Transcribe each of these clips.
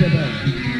けど。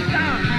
Superstar.